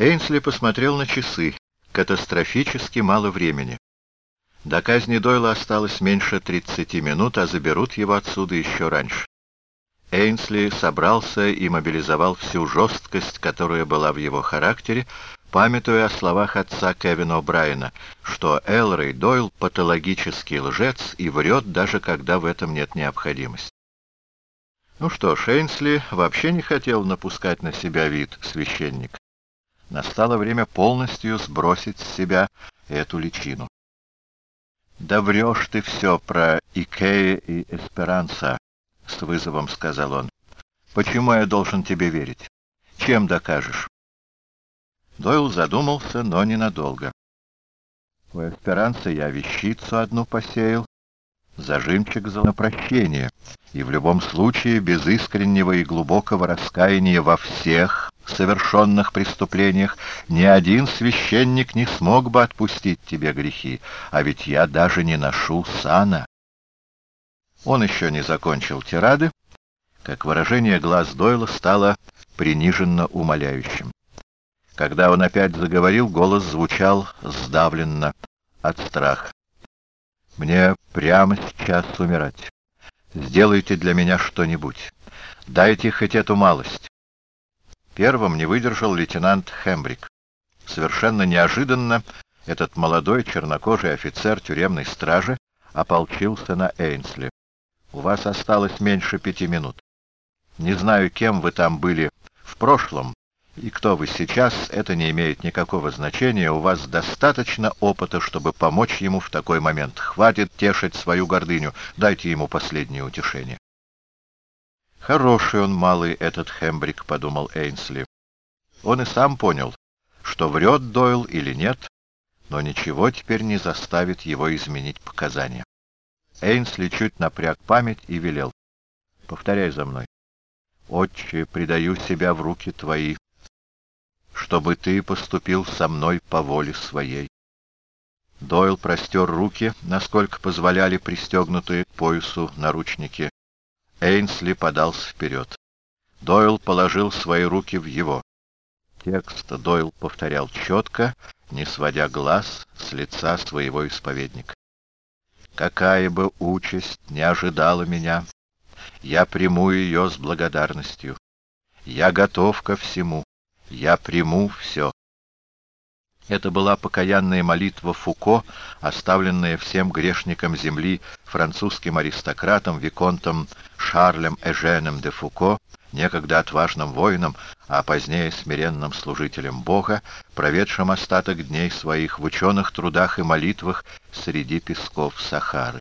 Эйнсли посмотрел на часы. Катастрофически мало времени. До казни Дойла осталось меньше 30 минут, а заберут его отсюда еще раньше. Эйнсли собрался и мобилизовал всю жесткость, которая была в его характере, памятуя о словах отца Кевина О'Брайена, что Элрей Дойл патологический лжец и врет, даже когда в этом нет необходимости. Ну что, Шейнсли вообще не хотел напускать на себя вид священника. Настало время полностью сбросить с себя эту личину. «Да врешь ты все про Икея и Эсперанца», — с вызовом сказал он. «Почему я должен тебе верить? Чем докажешь?» Дойл задумался, но ненадолго. У Эсперанца я вещицу одну посеял, зажимчик за прощение, и в любом случае без искреннего и глубокого раскаяния во всех совершенных преступлениях ни один священник не смог бы отпустить тебе грехи, а ведь я даже не ношу сана. Он еще не закончил тирады, как выражение глаз Дойла стало приниженно умоляющим. Когда он опять заговорил, голос звучал сдавленно от страха. «Мне прямо сейчас умирать. Сделайте для меня что-нибудь. Дайте хоть эту малость». Первым не выдержал лейтенант Хембрик. Совершенно неожиданно этот молодой чернокожий офицер тюремной стражи ополчился на Эйнсли. «У вас осталось меньше пяти минут. Не знаю, кем вы там были в прошлом, и кто вы сейчас, это не имеет никакого значения. У вас достаточно опыта, чтобы помочь ему в такой момент. Хватит тешить свою гордыню. Дайте ему последнее утешение. Хороший он малый, этот Хембрик, — подумал Эйнсли. Он и сам понял, что врет Дойл или нет, но ничего теперь не заставит его изменить показания. Эйнсли чуть напряг память и велел. Повторяй за мной. «Отче, предаю себя в руки твои, чтобы ты поступил со мной по воле своей. Дойл простер руки, насколько позволяли пристегнутые к поясу наручники. Эйнсли подался вперед. Дойл положил свои руки в его. Текст Дойл повторял четко, не сводя глаз с лица своего исповедника. «Какая бы участь не ожидала меня, я приму ее с благодарностью. Я готов ко всему. Я приму все. Это была покаянная молитва Фуко, оставленная всем грешникам земли французским аристократом Виконтом Шарлем Эженом де Фуко, некогда отважным воином, а позднее смиренным служителем Бога, проведшим остаток дней своих в ученых трудах и молитвах среди песков Сахары.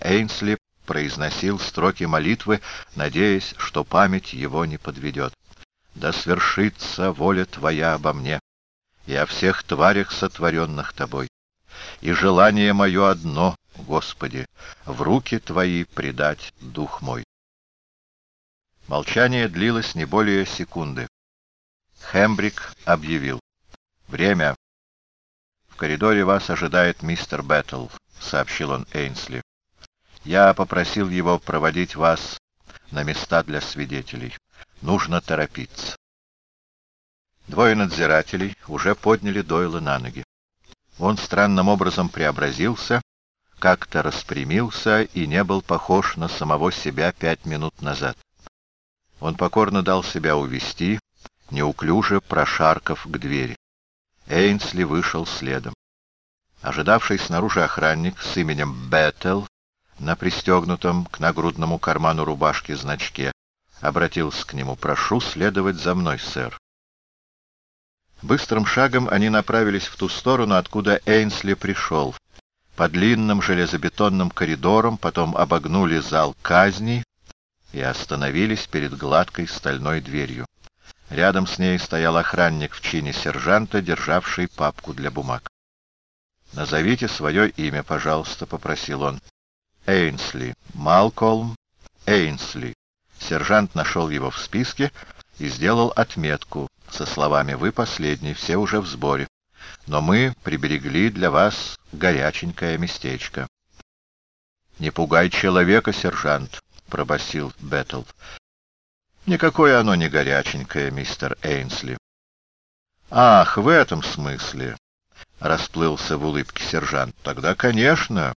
Эйнсли произносил строки молитвы, надеясь, что память его не подведет да свершится воля Твоя обо мне и о всех тварях, сотворенных Тобой. И желание мое одно, Господи, в руки Твои предать дух мой. Молчание длилось не более секунды. Хембрик объявил. «Время. В коридоре вас ожидает мистер Бэттл», — сообщил он Эйнсли. «Я попросил его проводить вас на места для свидетелей. Нужно торопиться. Двое надзирателей уже подняли Дойла на ноги. Он странным образом преобразился, как-то распрямился и не был похож на самого себя пять минут назад. Он покорно дал себя увести, неуклюже прошаркав к двери. Эйнсли вышел следом. Ожидавший снаружи охранник с именем Беттел на пристегнутом к нагрудному карману рубашки значке обратился к нему. «Прошу следовать за мной, сэр». Быстрым шагом они направились в ту сторону, откуда Эйнсли пришел. По длинным железобетонным коридорам, потом обогнули зал казни и остановились перед гладкой стальной дверью. Рядом с ней стоял охранник в чине сержанта, державший папку для бумаг. «Назовите свое имя, пожалуйста», — попросил он. «Эйнсли. Малкольм Эйнсли». Сержант нашел его в списке и сделал отметку со словами «Вы последний, все уже в сборе, но мы приберегли для вас горяченькое местечко». «Не пугай человека, сержант», — пробасил Беттл. «Никакое оно не горяченькое, мистер Эйнсли. «Ах, в этом смысле!» — расплылся в улыбке сержант. «Тогда, конечно,